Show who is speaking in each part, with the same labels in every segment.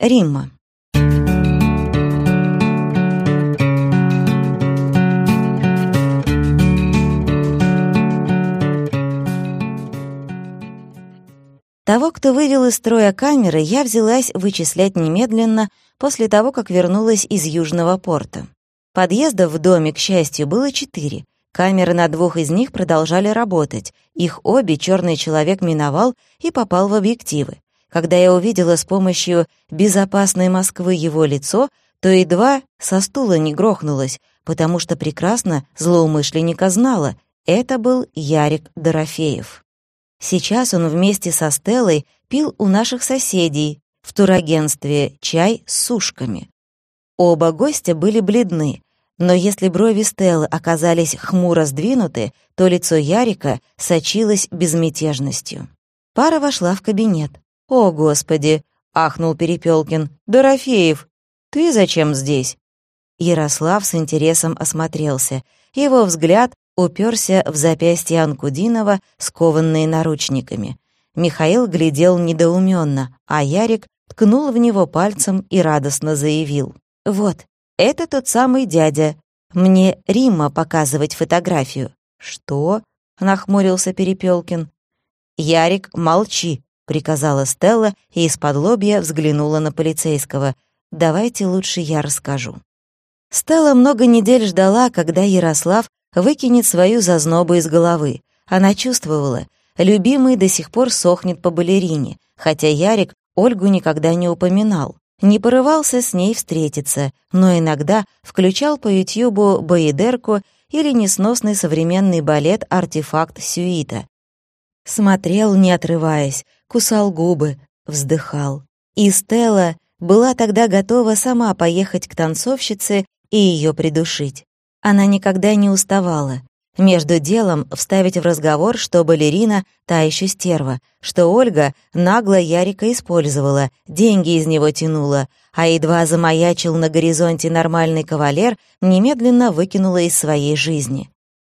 Speaker 1: Римма. Того, кто вывел из строя камеры, я взялась вычислять немедленно после того, как вернулась из Южного порта. Подъездов в доме, к счастью, было четыре. Камеры на двух из них продолжали работать. Их обе черный человек миновал и попал в объективы. Когда я увидела с помощью безопасной Москвы его лицо, то едва со стула не грохнулась, потому что прекрасно злоумышленника знала. Это был Ярик Дорофеев. Сейчас он вместе со Стеллой пил у наших соседей в турагентстве чай с сушками. Оба гостя были бледны, но если брови Стеллы оказались хмуро сдвинуты, то лицо Ярика сочилось безмятежностью. Пара вошла в кабинет. «О, Господи!» — ахнул Перепелкин. «Дорофеев, ты зачем здесь?» Ярослав с интересом осмотрелся. Его взгляд уперся в запястье Анкудинова, скованные наручниками. Михаил глядел недоуменно, а Ярик ткнул в него пальцем и радостно заявил. «Вот, это тот самый дядя. Мне Римма показывать фотографию». «Что?» — нахмурился Перепелкин. «Ярик, молчи», — приказала Стелла и из-под лобья взглянула на полицейского. «Давайте лучше я расскажу». Стелла много недель ждала, когда Ярослав выкинет свою зазнобу из головы. Она чувствовала, любимый до сих пор сохнет по балерине, хотя Ярик Ольгу никогда не упоминал. Не порывался с ней встретиться, но иногда включал по Ютьюбу боедерку или несносный современный балет «Артефакт Сюита». Смотрел, не отрываясь, кусал губы, вздыхал. И Стелла была тогда готова сама поехать к танцовщице и ее придушить. Она никогда не уставала. Между делом вставить в разговор, что балерина — та еще стерва, что Ольга нагло Ярика использовала, деньги из него тянула, а едва замаячил на горизонте нормальный кавалер, немедленно выкинула из своей жизни.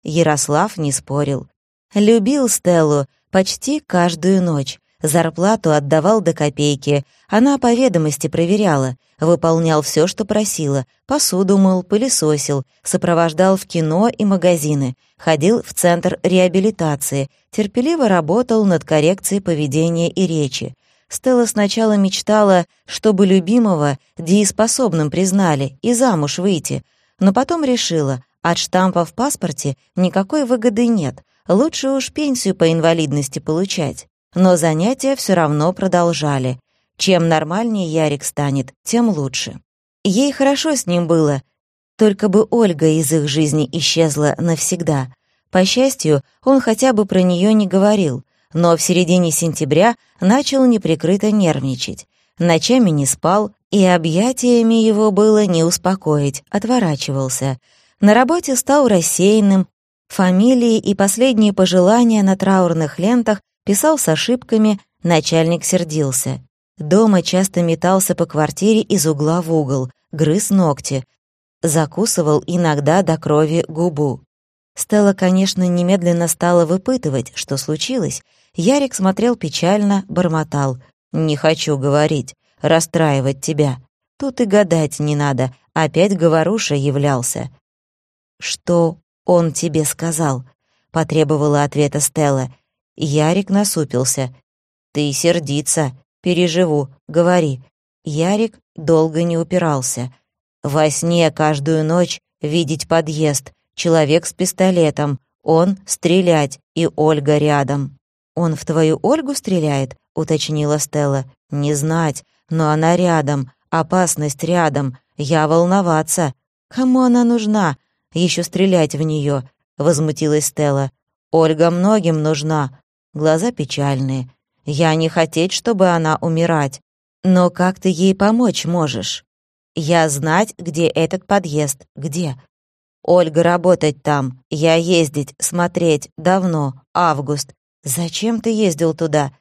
Speaker 1: Ярослав не спорил. Любил Стеллу почти каждую ночь, Зарплату отдавал до копейки. Она по ведомости проверяла. Выполнял все, что просила. Посуду мыл, пылесосил. Сопровождал в кино и магазины. Ходил в центр реабилитации. Терпеливо работал над коррекцией поведения и речи. Стелла сначала мечтала, чтобы любимого дееспособным признали и замуж выйти. Но потом решила, от штампа в паспорте никакой выгоды нет. Лучше уж пенсию по инвалидности получать. Но занятия все равно продолжали. Чем нормальнее Ярик станет, тем лучше. Ей хорошо с ним было, только бы Ольга из их жизни исчезла навсегда. По счастью, он хотя бы про нее не говорил, но в середине сентября начал неприкрыто нервничать. Ночами не спал, и объятиями его было не успокоить, отворачивался. На работе стал рассеянным, фамилии и последние пожелания на траурных лентах Писал с ошибками, начальник сердился. Дома часто метался по квартире из угла в угол, грыз ногти, закусывал иногда до крови губу. Стелла, конечно, немедленно стала выпытывать, что случилось. Ярик смотрел печально, бормотал. «Не хочу говорить, расстраивать тебя. Тут и гадать не надо, опять говоруша являлся». «Что он тебе сказал?» — потребовала ответа Стелла. Ярик насупился. «Ты сердиться. Переживу. Говори». Ярик долго не упирался. Во сне каждую ночь видеть подъезд, человек с пистолетом, он стрелять и Ольга рядом. «Он в твою Ольгу стреляет?» — уточнила Стелла. «Не знать, но она рядом, опасность рядом, я волноваться. Кому она нужна? Еще стрелять в нее, возмутилась Стелла. «Ольга многим нужна, глаза печальные. «Я не хотеть, чтобы она умирать. Но как ты ей помочь можешь? Я знать, где этот подъезд, где. Ольга работать там, я ездить, смотреть, давно, август. Зачем ты ездил туда?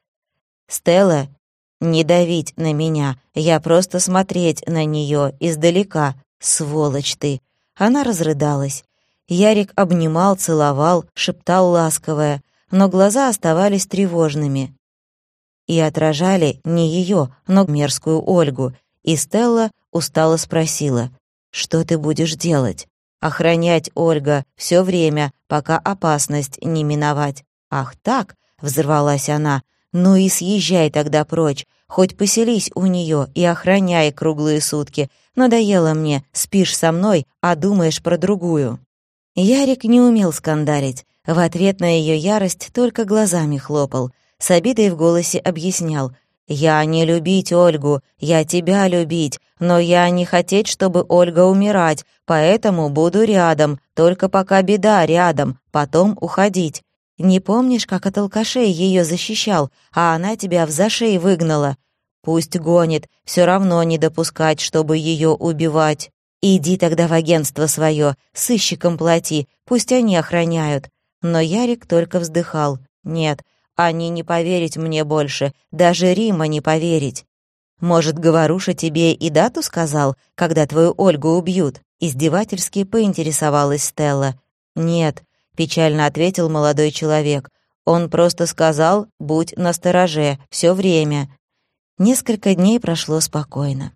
Speaker 1: Стелла, не давить на меня, я просто смотреть на нее издалека. Сволочь ты. Она разрыдалась. Ярик обнимал, целовал, шептал ласковое но глаза оставались тревожными и отражали не ее, но мерзкую Ольгу. и Стелла устало спросила, «Что ты будешь делать?» «Охранять Ольга все время, пока опасность не миновать». «Ах так!» — взорвалась она. «Ну и съезжай тогда прочь, хоть поселись у нее и охраняй круглые сутки. Надоело мне, спишь со мной, а думаешь про другую». Ярик не умел скандалить. В ответ на ее ярость только глазами хлопал. С обидой в голосе объяснял. «Я не любить Ольгу, я тебя любить, но я не хотеть, чтобы Ольга умирать, поэтому буду рядом, только пока беда рядом, потом уходить. Не помнишь, как от алкашей ее защищал, а она тебя в зашей выгнала? Пусть гонит, все равно не допускать, чтобы ее убивать. Иди тогда в агентство свое, сыщикам плати, пусть они охраняют. Но Ярик только вздыхал. Нет, они не поверить мне больше, даже Рима не поверить. Может, Говоруша тебе и дату сказал, когда твою Ольгу убьют? Издевательски поинтересовалась Стелла. Нет, печально ответил молодой человек. Он просто сказал, будь настороже, все время. Несколько дней прошло спокойно.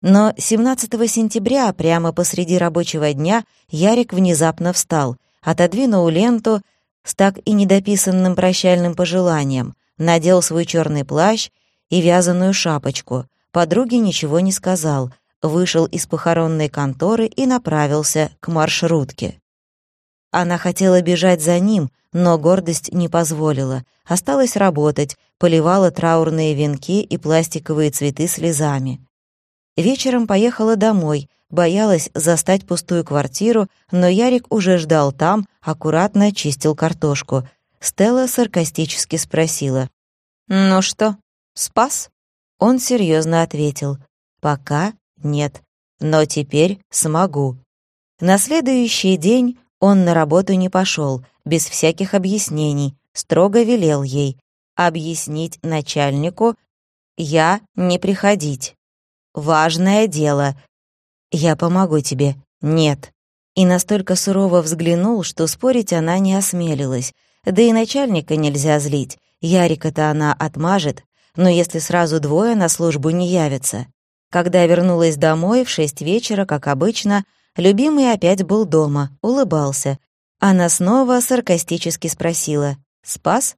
Speaker 1: Но 17 сентября, прямо посреди рабочего дня, Ярик внезапно встал, отодвинул ленту с так и недописанным прощальным пожеланием, надел свой черный плащ и вязаную шапочку. Подруге ничего не сказал, вышел из похоронной конторы и направился к маршрутке. Она хотела бежать за ним, но гордость не позволила. Осталось работать, поливала траурные венки и пластиковые цветы слезами. Вечером поехала домой, боялась застать пустую квартиру, но Ярик уже ждал там, аккуратно чистил картошку. Стелла саркастически спросила. «Ну что, спас?» Он серьезно ответил. «Пока нет, но теперь смогу». На следующий день он на работу не пошел, без всяких объяснений, строго велел ей объяснить начальнику «я не приходить». «Важное дело. Я помогу тебе». «Нет». И настолько сурово взглянул, что спорить она не осмелилась. Да и начальника нельзя злить. Ярика-то она отмажет, но если сразу двое на службу не явятся. Когда вернулась домой в шесть вечера, как обычно, любимый опять был дома, улыбался. Она снова саркастически спросила «Спас?»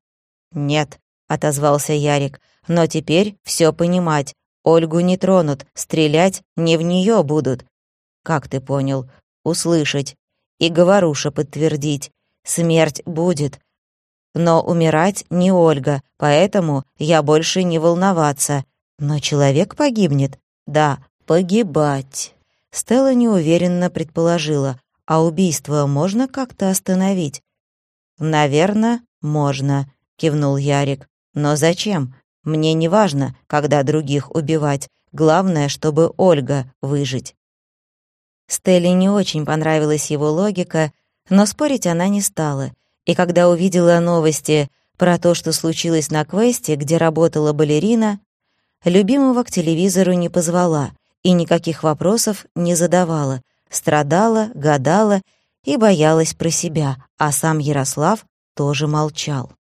Speaker 1: «Нет», — отозвался Ярик, «но теперь все понимать. Ольгу не тронут, стрелять не в нее будут». «Как ты понял?» «Услышать. И говоруша подтвердить. Смерть будет, но умирать не Ольга, поэтому я больше не волноваться. Но человек погибнет? Да, погибать. Стелла неуверенно предположила, а убийство можно как-то остановить? Наверное, можно, кивнул Ярик. Но зачем? Мне не важно, когда других убивать. Главное, чтобы Ольга выжить. Стелле не очень понравилась его логика, но спорить она не стала — и когда увидела новости про то, что случилось на квесте, где работала балерина, любимого к телевизору не позвала и никаких вопросов не задавала, страдала, гадала и боялась про себя, а сам Ярослав тоже молчал.